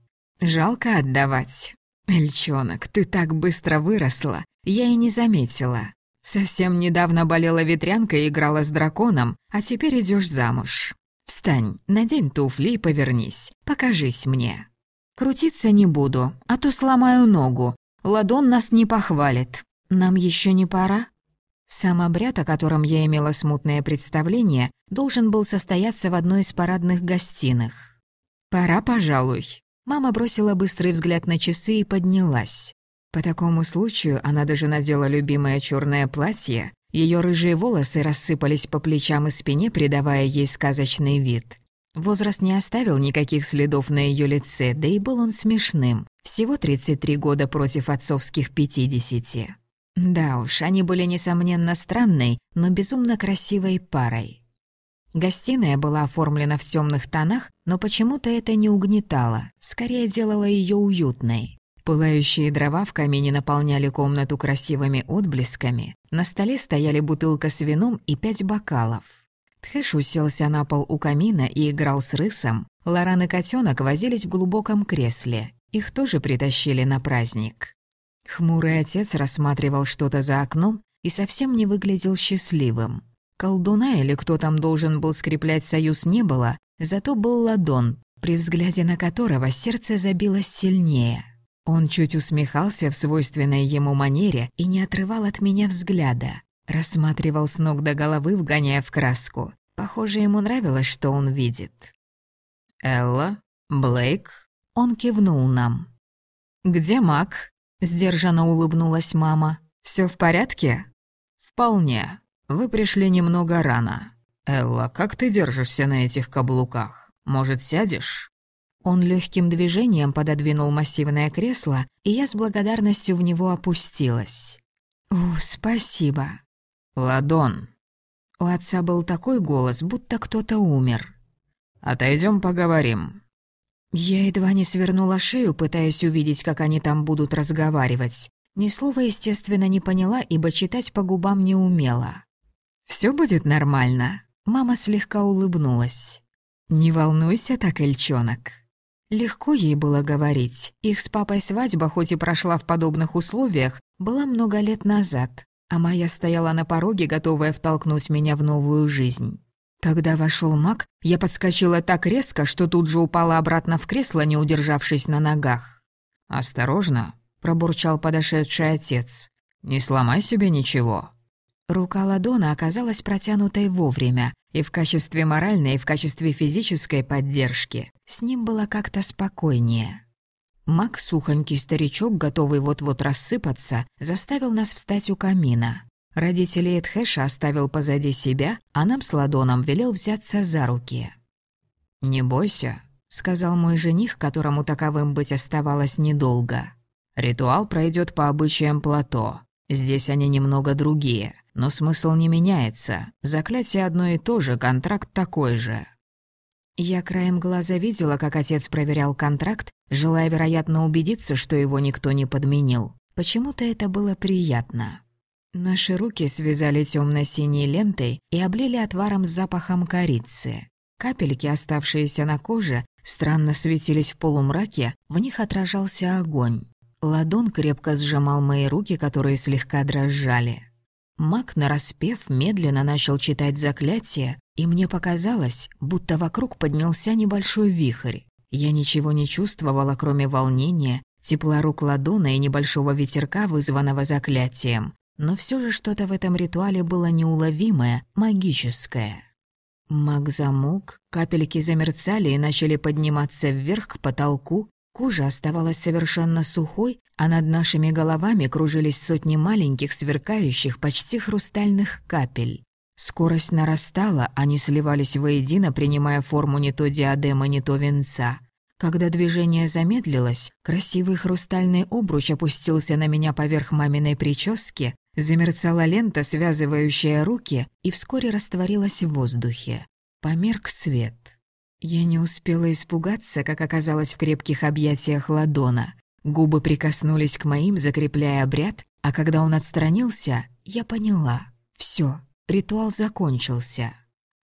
«Жалко отдавать. Эльчонок, ты так быстро выросла, я и не заметила. Совсем недавно болела ветрянка и играла с драконом, а теперь идешь замуж. Встань, надень туфли и повернись, покажись мне. Крутиться не буду, а то сломаю ногу. Ладон нас не похвалит. Нам еще не пора?» Сам обряд, о котором я имела смутное представление, должен был состояться в одной из парадных гостиных. «Пора, пожалуй». Мама бросила быстрый взгляд на часы и поднялась. По такому случаю она даже надела любимое черное платье, ее рыжие волосы рассыпались по плечам и спине, придавая ей сказочный вид. Возраст не оставил никаких следов на ее лице, да и был он смешным. Всего 33 года против отцовских 50. Да уж, они были, несомненно, странной, но безумно красивой парой. Гостиная была оформлена в темных тонах, но почему-то это не угнетало, скорее делало ее уютной. Пылающие дрова в камине наполняли комнату красивыми отблесками. На столе стояли бутылка с вином и пять бокалов. Тхэш уселся на пол у камина и играл с рысом. Лоран и котенок возились в глубоком кресле. Их тоже притащили на праздник. Хмурый отец рассматривал что-то за окном и совсем не выглядел счастливым. Колдуна или кто там должен был скреплять союз не было, зато был ладон, при взгляде на которого сердце забилось сильнее. Он чуть усмехался в свойственной ему манере и не отрывал от меня взгляда. Рассматривал с ног до головы, вгоняя в краску. Похоже, ему нравилось, что он видит. «Элла? Блейк?» Он кивнул нам. «Где маг?» Сдержанно улыбнулась мама. Все в порядке?» «Вполне. Вы пришли немного рано. Элла, как ты держишься на этих каблуках? Может, сядешь?» Он легким движением пододвинул массивное кресло, и я с благодарностью в него опустилась. «О, спасибо». «Ладон». У отца был такой голос, будто кто-то умер. Отойдем поговорим. Я едва не свернула шею, пытаясь увидеть, как они там будут разговаривать. Ни слова, естественно, не поняла, ибо читать по губам не умела. Все будет нормально», — мама слегка улыбнулась. «Не волнуйся так, Эльчонок». Легко ей было говорить. Их с папой свадьба, хоть и прошла в подобных условиях, была много лет назад, а моя стояла на пороге, готовая втолкнуть меня в новую жизнь. Когда вошел маг, я подскочила так резко, что тут же упала обратно в кресло, не удержавшись на ногах. «Осторожно», — пробурчал подошедший отец. «Не сломай себе ничего». Рука Ладона оказалась протянутой вовремя, и в качестве моральной, и в качестве физической поддержки с ним было как-то спокойнее. Маг, сухонький старичок, готовый вот-вот рассыпаться, заставил нас встать у камина. Родителей Эдхэша оставил позади себя, а нам с Ладоном велел взяться за руки. «Не бойся, сказал мой жених, которому таковым быть оставалось недолго. Ритуал пройдет по обычаям плато. Здесь они немного другие, но смысл не меняется. Заклятие одно и то же, контракт такой же. Я краем глаза видела, как отец проверял контракт, желая, вероятно, убедиться, что его никто не подменил. Почему-то это было приятно. Наши руки связали темно-синей лентой и облили отваром с запахом корицы. Капельки, оставшиеся на коже, странно светились в полумраке, в них отражался огонь. Ладон крепко сжимал мои руки, которые слегка дрожали. Маг, нараспев, медленно начал читать заклятие, и мне показалось, будто вокруг поднялся небольшой вихрь. Я ничего не чувствовала, кроме волнения, тепла рук ладона и небольшого ветерка, вызванного заклятием. Но все же что-то в этом ритуале было неуловимое, магическое. Маг замолк, капельки замерцали и начали подниматься вверх к потолку. Кожа оставалась совершенно сухой, а над нашими головами кружились сотни маленьких, сверкающих, почти хрустальных капель. Скорость нарастала, они сливались воедино, принимая форму не то диадема, не то венца. Когда движение замедлилось, красивый хрустальный обруч опустился на меня поверх маминой прически, замерцала лента, связывающая руки, и вскоре растворилась в воздухе. Померк свет. Я не успела испугаться, как оказалось в крепких объятиях ладона. Губы прикоснулись к моим, закрепляя обряд, а когда он отстранился, я поняла. Все, ритуал закончился.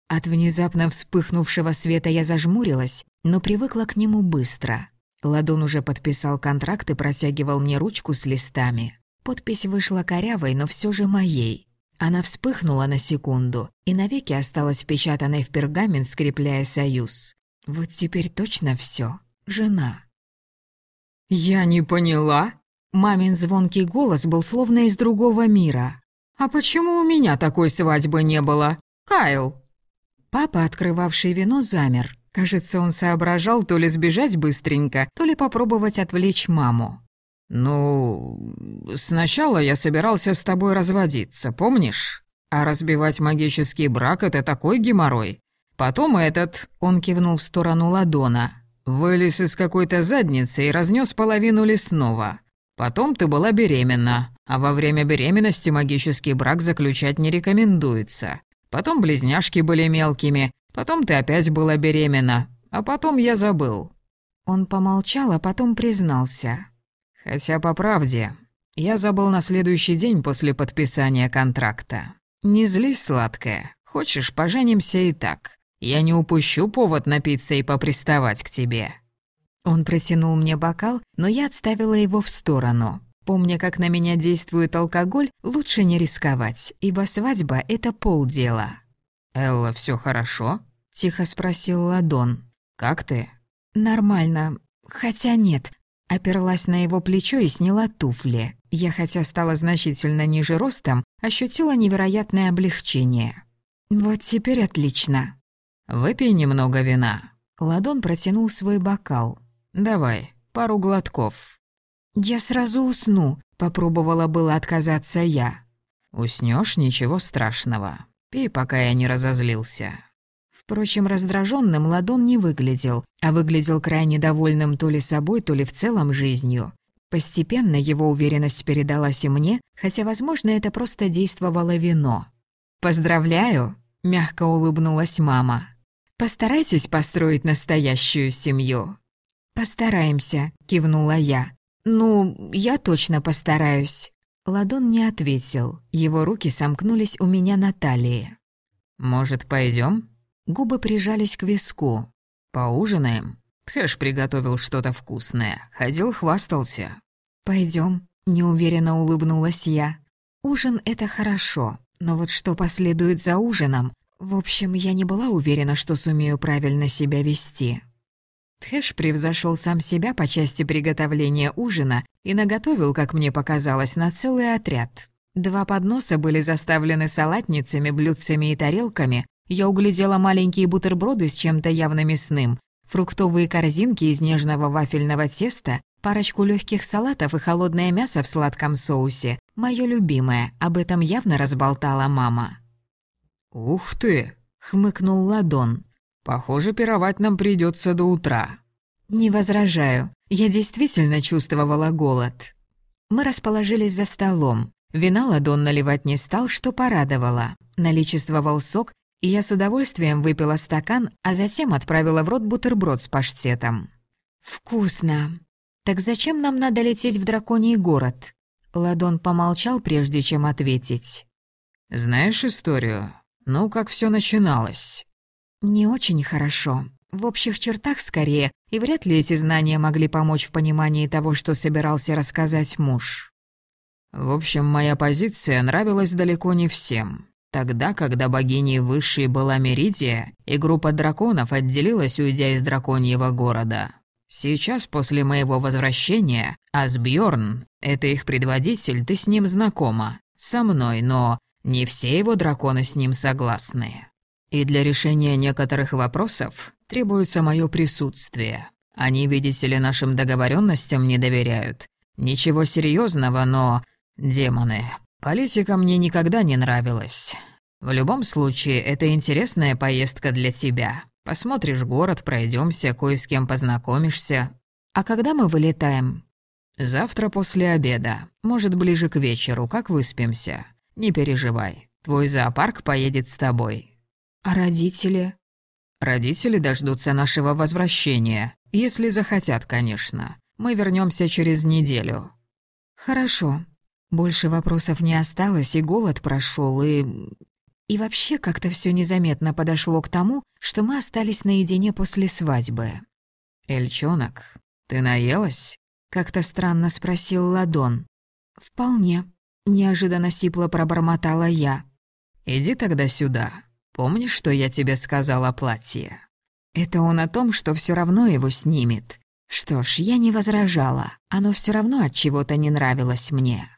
От внезапно вспыхнувшего света я зажмурилась, но привыкла к нему быстро. Ладон уже подписал контракт и протягивал мне ручку с листами. Подпись вышла корявой, но все же моей. Она вспыхнула на секунду и навеки осталась впечатанной в пергамент, скрепляя союз. Вот теперь точно все. Жена. «Я не поняла?» Мамин звонкий голос был словно из другого мира. «А почему у меня такой свадьбы не было? Кайл, Папа, открывавший вино, замер. Кажется, он соображал то ли сбежать быстренько, то ли попробовать отвлечь маму. «Ну, сначала я собирался с тобой разводиться, помнишь? А разбивать магический брак — это такой геморрой. Потом этот...» — он кивнул в сторону ладона. «Вылез из какой-то задницы и разнес половину лесного. Потом ты была беременна, а во время беременности магический брак заключать не рекомендуется. Потом близняшки были мелкими, потом ты опять была беременна, а потом я забыл». Он помолчал, а потом признался. «Хотя, по правде, я забыл на следующий день после подписания контракта. Не злись, сладкая. Хочешь, поженимся и так. Я не упущу повод напиться и поприставать к тебе». Он протянул мне бокал, но я отставила его в сторону. Помня, как на меня действует алкоголь, лучше не рисковать, ибо свадьба — это полдела. «Элла, все хорошо?» — тихо спросил Ладон. «Как ты?» «Нормально. Хотя нет». Оперлась на его плечо и сняла туфли. Я, хотя стала значительно ниже ростом, ощутила невероятное облегчение. «Вот теперь отлично». «Выпей немного вина». Ладон протянул свой бокал. «Давай, пару глотков». «Я сразу усну», — попробовала было отказаться я. «Уснёшь, ничего страшного. Пей, пока я не разозлился». Впрочем, раздраженным Ладон не выглядел, а выглядел крайне довольным то ли собой, то ли в целом жизнью. Постепенно его уверенность передалась и мне, хотя, возможно, это просто действовало вино. «Поздравляю!» — мягко улыбнулась мама. «Постарайтесь построить настоящую семью». «Постараемся», — кивнула я. «Ну, я точно постараюсь». Ладон не ответил. Его руки сомкнулись у меня на талии. «Может, пойдем? Губы прижались к виску. «Поужинаем?» Тхэш приготовил что-то вкусное. Ходил, хвастался. Пойдем. неуверенно улыбнулась я. «Ужин — это хорошо, но вот что последует за ужином? В общем, я не была уверена, что сумею правильно себя вести». Тхэш превзошел сам себя по части приготовления ужина и наготовил, как мне показалось, на целый отряд. Два подноса были заставлены салатницами, блюдцами и тарелками. Я углядела маленькие бутерброды с чем-то явно мясным, фруктовые корзинки из нежного вафельного теста, парочку легких салатов и холодное мясо в сладком соусе. Моё любимое, об этом явно разболтала мама. «Ух ты!» — хмыкнул Ладон. Похоже, пировать нам придется до утра». «Не возражаю. Я действительно чувствовала голод». Мы расположились за столом. Вина ладон наливать не стал, что порадовало. Наличествовал сок, и я с удовольствием выпила стакан, а затем отправила в рот бутерброд с паштетом. «Вкусно. Так зачем нам надо лететь в драконий город?» Ладон помолчал, прежде чем ответить. «Знаешь историю? Ну, как все начиналось?» «Не очень хорошо. В общих чертах скорее, и вряд ли эти знания могли помочь в понимании того, что собирался рассказать муж». «В общем, моя позиция нравилась далеко не всем. Тогда, когда богиней высшей была Меридия, и группа драконов отделилась, уйдя из драконьего города. Сейчас, после моего возвращения, Асбьорн, это их предводитель, ты с ним знакома. Со мной, но не все его драконы с ним согласны. И для решения некоторых вопросов требуется мое присутствие. Они, видите ли, нашим договоренностям не доверяют. Ничего серьезного, но... Демоны. Политика мне никогда не нравилась. В любом случае, это интересная поездка для тебя. Посмотришь город, пройдемся, кое с кем познакомишься. А когда мы вылетаем? Завтра после обеда. Может, ближе к вечеру, как выспимся. Не переживай. Твой зоопарк поедет с тобой. А родители? Родители дождутся нашего возвращения. Если захотят, конечно. Мы вернемся через неделю. Хорошо. Больше вопросов не осталось, и голод прошел, и и вообще как-то все незаметно подошло к тому, что мы остались наедине после свадьбы. «Эльчонок, ты наелась?» — как-то странно спросил Ладон. «Вполне», — неожиданно сипло пробормотала я. «Иди тогда сюда. Помнишь, что я тебе сказал о платье?» Это он о том, что все равно его снимет. Что ж, я не возражала. Оно все равно от чего-то не нравилось мне.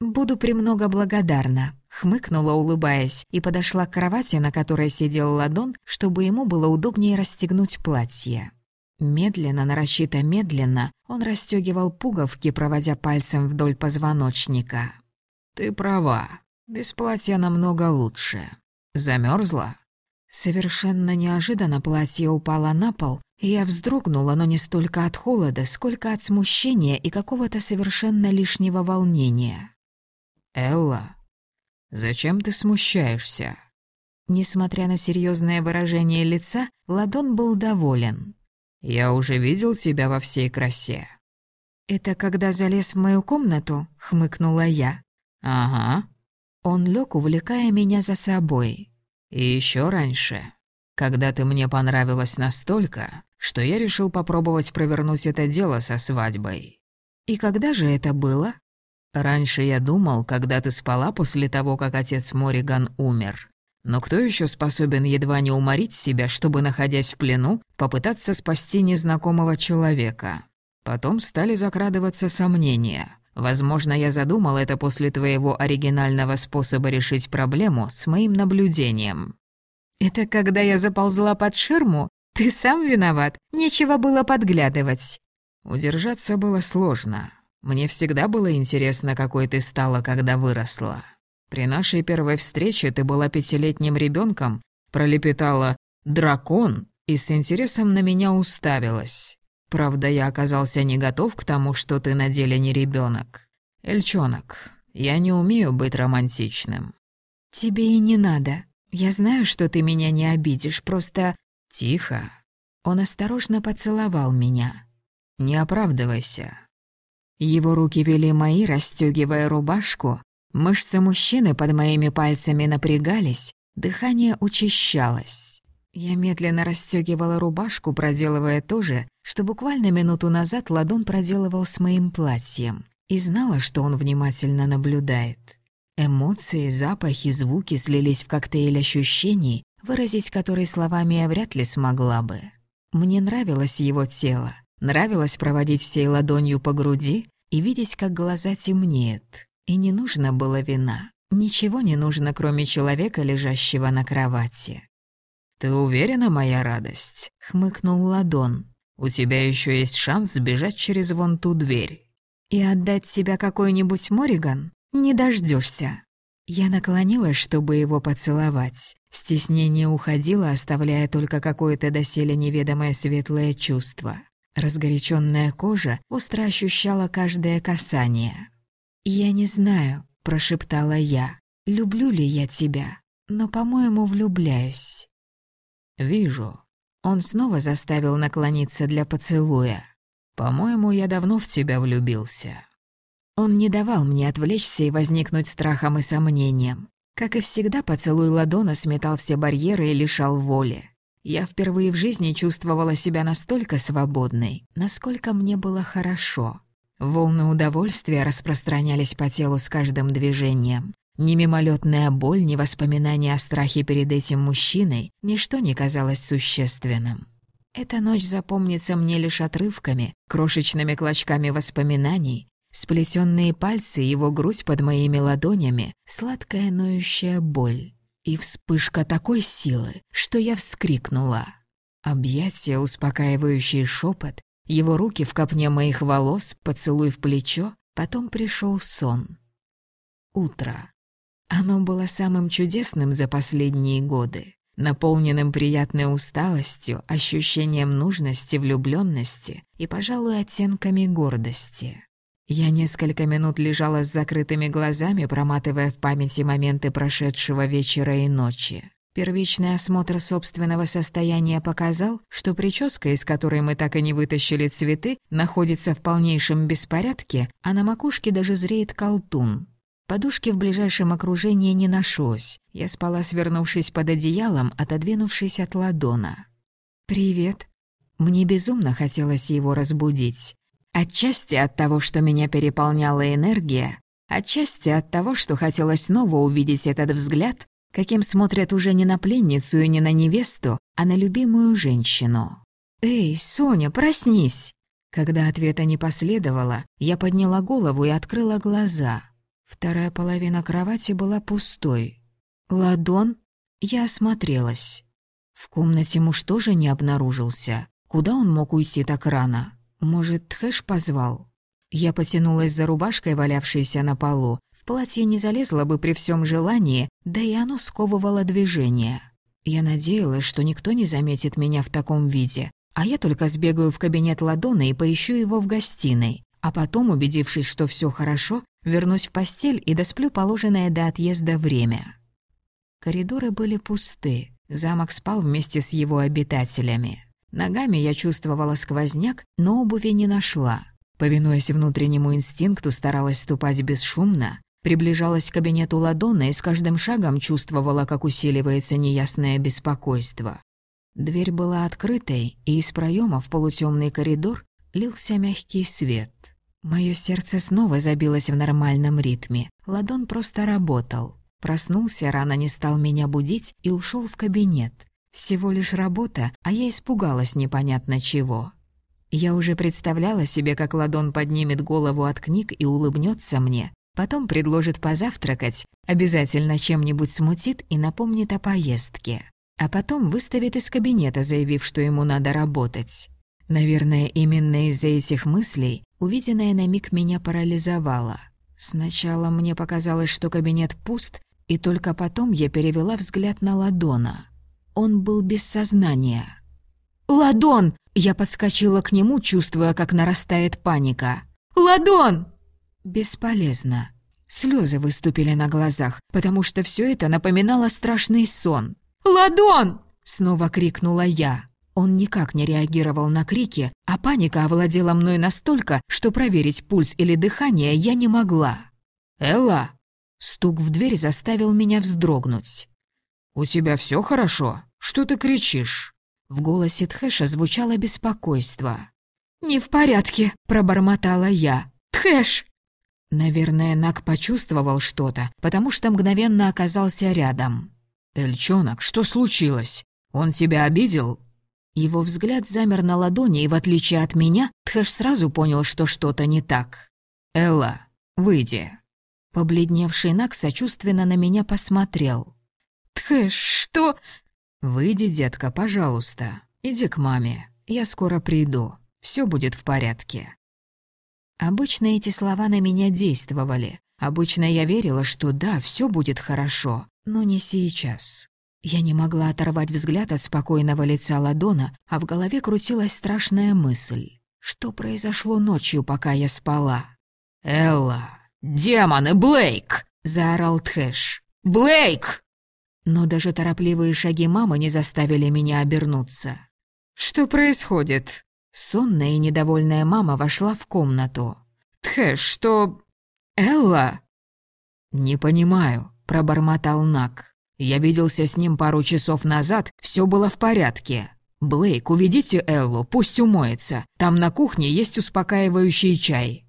«Буду премного благодарна», — хмыкнула, улыбаясь, и подошла к кровати, на которой сидел ладон, чтобы ему было удобнее расстегнуть платье. Медленно, нарочито медленно, он расстегивал пуговки, проводя пальцем вдоль позвоночника. «Ты права. Без платья намного лучше. Замерзла? Совершенно неожиданно платье упало на пол, и я вздрогнула, но не столько от холода, сколько от смущения и какого-то совершенно лишнего волнения. «Элла, зачем ты смущаешься?» Несмотря на серьезное выражение лица, Ладон был доволен. «Я уже видел тебя во всей красе». «Это когда залез в мою комнату?» — хмыкнула я. «Ага». Он лег, увлекая меня за собой. «И еще раньше, когда ты мне понравилась настолько, что я решил попробовать провернуть это дело со свадьбой». «И когда же это было?» Раньше я думал, когда ты спала после того, как отец Мориган умер. Но кто еще способен едва не уморить себя, чтобы, находясь в плену, попытаться спасти незнакомого человека? Потом стали закрадываться сомнения. Возможно, я задумал это после твоего оригинального способа решить проблему с моим наблюдением. «Это когда я заползла под ширму? Ты сам виноват, нечего было подглядывать». Удержаться было сложно. Мне всегда было интересно, какой ты стала, когда выросла. При нашей первой встрече ты была пятилетним ребенком, пролепетала «дракон» и с интересом на меня уставилась. Правда, я оказался не готов к тому, что ты на деле не ребенок. Эльчонок, я не умею быть романтичным. Тебе и не надо. Я знаю, что ты меня не обидишь, просто... Тихо. Он осторожно поцеловал меня. Не оправдывайся. Его руки вели мои, расстёгивая рубашку. Мышцы мужчины под моими пальцами напрягались, дыхание учащалось. Я медленно расстёгивала рубашку, проделывая то же, что буквально минуту назад ладон проделывал с моим платьем, и знала, что он внимательно наблюдает. Эмоции, запахи, звуки слились в коктейль ощущений, выразить которые словами я вряд ли смогла бы. Мне нравилось его тело, Нравилось проводить всей ладонью по груди и видеть, как глаза темнеют. И не нужно было вина. Ничего не нужно, кроме человека, лежащего на кровати. «Ты уверена, моя радость?» — хмыкнул Ладон. «У тебя еще есть шанс сбежать через вон ту дверь». «И отдать себя какой-нибудь Мориган? Не дождешься. Я наклонилась, чтобы его поцеловать. Стеснение уходило, оставляя только какое-то доселе неведомое светлое чувство. Разгоряченная кожа остро ощущала каждое касание. «Я не знаю», — прошептала я, — «люблю ли я тебя, но, по-моему, влюбляюсь». «Вижу». Он снова заставил наклониться для поцелуя. «По-моему, я давно в тебя влюбился». Он не давал мне отвлечься и возникнуть страхом и сомнением. Как и всегда, поцелуй Ладона сметал все барьеры и лишал воли. Я впервые в жизни чувствовала себя настолько свободной, насколько мне было хорошо. Волны удовольствия распространялись по телу с каждым движением. Ни мимолетная боль, ни воспоминания о страхе перед этим мужчиной, ничто не казалось существенным. Эта ночь запомнится мне лишь отрывками, крошечными клочками воспоминаний, Сплетенные пальцы, его грудь под моими ладонями, сладкая ноющая боль. И вспышка такой силы, что я вскрикнула. Объятия, успокаивающий шепот, его руки в копне моих волос, поцелуй в плечо, потом пришел сон. Утро. Оно было самым чудесным за последние годы, наполненным приятной усталостью, ощущением нужности, влюбленности и, пожалуй, оттенками гордости. Я несколько минут лежала с закрытыми глазами, проматывая в памяти моменты прошедшего вечера и ночи. Первичный осмотр собственного состояния показал, что прическа, из которой мы так и не вытащили цветы, находится в полнейшем беспорядке, а на макушке даже зреет колтун. Подушки в ближайшем окружении не нашлось. Я спала, свернувшись под одеялом, отодвинувшись от ладона. «Привет». Мне безумно хотелось его разбудить. Отчасти от того, что меня переполняла энергия, отчасти от того, что хотелось снова увидеть этот взгляд, каким смотрят уже не на пленницу и не на невесту, а на любимую женщину. «Эй, Соня, проснись!» Когда ответа не последовало, я подняла голову и открыла глаза. Вторая половина кровати была пустой. «Ладон?» Я осмотрелась. В комнате муж тоже не обнаружился. Куда он мог уйти так рано? Может, Тхэш позвал? Я потянулась за рубашкой, валявшейся на полу. В платье не залезла бы при всем желании, да и оно сковывало движение. Я надеялась, что никто не заметит меня в таком виде, а я только сбегаю в кабинет Ладона и поищу его в гостиной, а потом, убедившись, что все хорошо, вернусь в постель и досплю положенное до отъезда время. Коридоры были пусты, замок спал вместе с его обитателями. Ногами я чувствовала сквозняк, но обуви не нашла. Повинуясь внутреннему инстинкту, старалась ступать бесшумно, приближалась к кабинету Ладона и с каждым шагом чувствовала, как усиливается неясное беспокойство. Дверь была открытой, и из проема в полутемный коридор лился мягкий свет. Мое сердце снова забилось в нормальном ритме. Ладон просто работал. Проснулся рано, не стал меня будить и ушел в кабинет. Всего лишь работа, а я испугалась непонятно чего. Я уже представляла себе, как Ладон поднимет голову от книг и улыбнется мне, потом предложит позавтракать, обязательно чем-нибудь смутит и напомнит о поездке. А потом выставит из кабинета, заявив, что ему надо работать. Наверное, именно из-за этих мыслей увиденное на миг меня парализовало. Сначала мне показалось, что кабинет пуст, и только потом я перевела взгляд на Ладона. Он был без сознания. «Ладон!» Я подскочила к нему, чувствуя, как нарастает паника. «Ладон!» Бесполезно. Слезы выступили на глазах, потому что все это напоминало страшный сон. «Ладон!» — снова крикнула я. Он никак не реагировал на крики, а паника овладела мной настолько, что проверить пульс или дыхание я не могла. «Элла!» Стук в дверь заставил меня вздрогнуть. «У тебя все хорошо?» Что ты кричишь?» В голосе Тхэша звучало беспокойство. «Не в порядке», — пробормотала я. «Тхэш!» Наверное, Нак почувствовал что-то, потому что мгновенно оказался рядом. «Эльчонок, что случилось? Он тебя обидел?» Его взгляд замер на ладони, и в отличие от меня, Тхэш сразу понял, что что-то не так. «Элла, выйди». Побледневший Нак сочувственно на меня посмотрел. «Тхэш, что...» «Выйди, детка, пожалуйста. Иди к маме. Я скоро приду. Все будет в порядке». Обычно эти слова на меня действовали. Обычно я верила, что да, все будет хорошо, но не сейчас. Я не могла оторвать взгляд от спокойного лица Ладона, а в голове крутилась страшная мысль. Что произошло ночью, пока я спала? «Элла! Демоны, Блейк!» — заорал Тхэш. «Блейк!» Но даже торопливые шаги мамы не заставили меня обернуться. «Что происходит?» Сонная и недовольная мама вошла в комнату. «Тхэш, что...» «Элла?» «Не понимаю», — пробормотал Нак. «Я виделся с ним пару часов назад, все было в порядке. Блейк, уведите Эллу, пусть умоется. Там на кухне есть успокаивающий чай».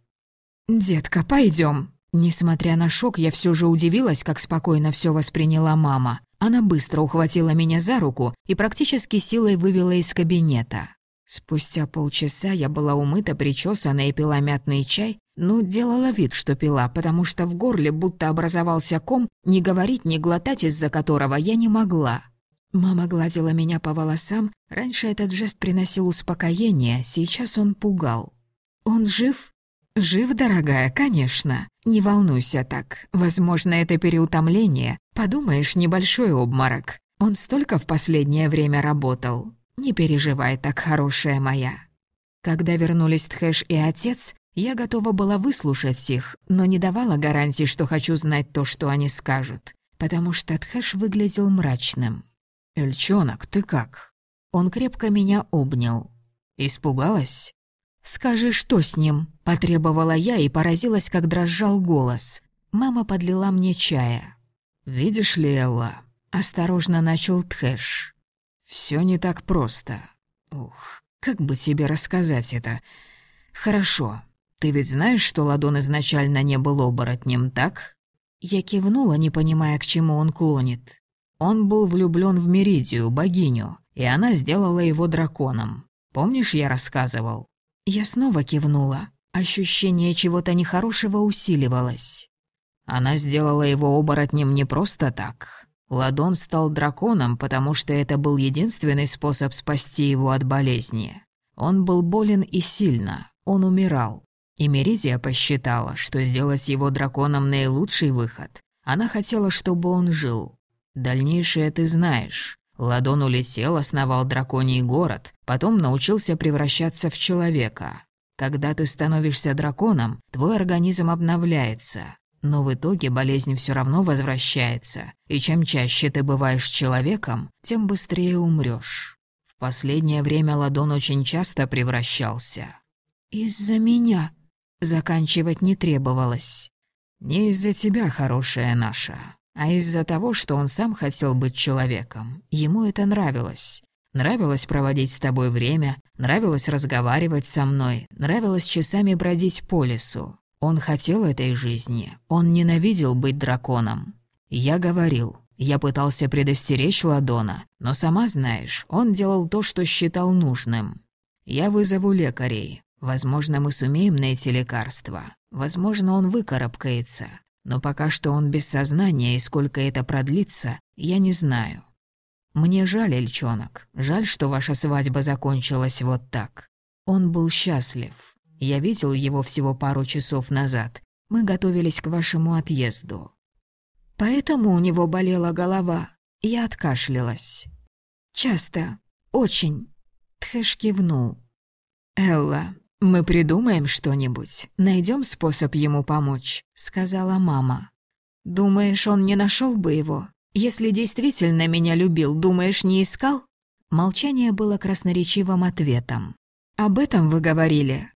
«Детка, пойдем. Несмотря на шок, я все же удивилась, как спокойно все восприняла мама. Она быстро ухватила меня за руку и практически силой вывела из кабинета. Спустя полчаса я была умыта, причесана и пила мятный чай, ну, делала вид, что пила, потому что в горле будто образовался ком, ни говорить, ни глотать, из-за которого я не могла. Мама гладила меня по волосам, раньше этот жест приносил успокоение, сейчас он пугал. «Он жив?» «Жив, дорогая, конечно. Не волнуйся так. Возможно, это переутомление. Подумаешь, небольшой обморок. Он столько в последнее время работал. «Не переживай так, хорошая моя». Когда вернулись Тхэш и отец, я готова была выслушать их, но не давала гарантии, что хочу знать то, что они скажут, потому что Тхэш выглядел мрачным. «Эльчонок, ты как?» Он крепко меня обнял. «Испугалась?» «Скажи, что с ним?» – потребовала я и поразилась, как дрожал голос. Мама подлила мне чая. «Видишь ли, Элла?» – осторожно начал Тхэш. Все не так просто. Ух, как бы тебе рассказать это? Хорошо. Ты ведь знаешь, что Ладон изначально не был оборотнем, так? Я кивнула, не понимая, к чему он клонит. Он был влюблен в Меридию, богиню, и она сделала его драконом. Помнишь, я рассказывал? Я снова кивнула. Ощущение чего-то нехорошего усиливалось. Она сделала его оборотнем не просто так. Ладон стал драконом, потому что это был единственный способ спасти его от болезни. Он был болен и сильно, он умирал. И Меридия посчитала, что сделать его драконом наилучший выход. Она хотела, чтобы он жил. Дальнейшее ты знаешь. Ладон улетел, основал драконий город, потом научился превращаться в человека. Когда ты становишься драконом, твой организм обновляется. Но в итоге болезнь все равно возвращается, и чем чаще ты бываешь человеком, тем быстрее умрешь. В последнее время Ладон очень часто превращался. «Из-за меня?» Заканчивать не требовалось. «Не из-за тебя, хорошая наша, а из-за того, что он сам хотел быть человеком. Ему это нравилось. Нравилось проводить с тобой время, нравилось разговаривать со мной, нравилось часами бродить по лесу. Он хотел этой жизни, он ненавидел быть драконом. Я говорил, я пытался предостеречь Ладона, но сама знаешь, он делал то, что считал нужным. Я вызову лекарей. Возможно, мы сумеем найти лекарство. Возможно, он выкарабкается. Но пока что он без сознания, и сколько это продлится, я не знаю. Мне жаль, Эльчонок. Жаль, что ваша свадьба закончилась вот так. Он был счастлив. Я видел его всего пару часов назад. Мы готовились к вашему отъезду. Поэтому у него болела голова. Я откашлялась. Часто. Очень. Тхэш кивнул. «Элла, мы придумаем что-нибудь. Найдем способ ему помочь», — сказала мама. «Думаешь, он не нашел бы его? Если действительно меня любил, думаешь, не искал?» Молчание было красноречивым ответом. «Об этом вы говорили?»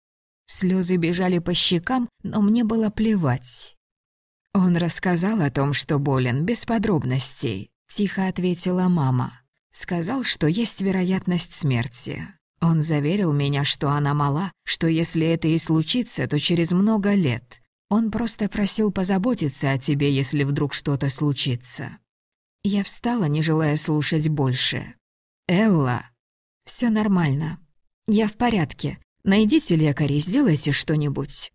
Слезы бежали по щекам, но мне было плевать. «Он рассказал о том, что болен, без подробностей», — тихо ответила мама. «Сказал, что есть вероятность смерти. Он заверил меня, что она мала, что если это и случится, то через много лет. Он просто просил позаботиться о тебе, если вдруг что-то случится». Я встала, не желая слушать больше. «Элла...» все нормально. Я в порядке. Найдите лекаря сделайте что-нибудь».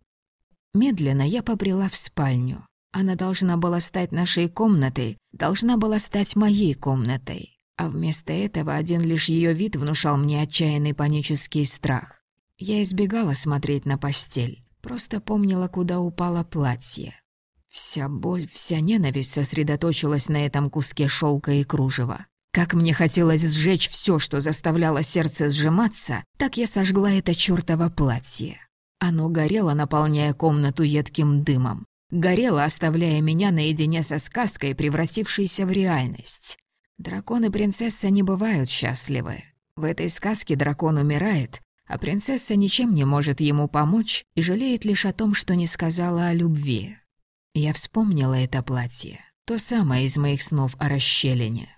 Медленно я побрела в спальню. Она должна была стать нашей комнатой, должна была стать моей комнатой. А вместо этого один лишь ее вид внушал мне отчаянный панический страх. Я избегала смотреть на постель, просто помнила, куда упало платье. Вся боль, вся ненависть сосредоточилась на этом куске шелка и кружева. Как мне хотелось сжечь все, что заставляло сердце сжиматься, так я сожгла это чёртово платье. Оно горело, наполняя комнату едким дымом. Горело, оставляя меня наедине со сказкой, превратившейся в реальность. Дракон и принцесса не бывают счастливы. В этой сказке дракон умирает, а принцесса ничем не может ему помочь и жалеет лишь о том, что не сказала о любви. Я вспомнила это платье, то самое из моих снов о расщелине.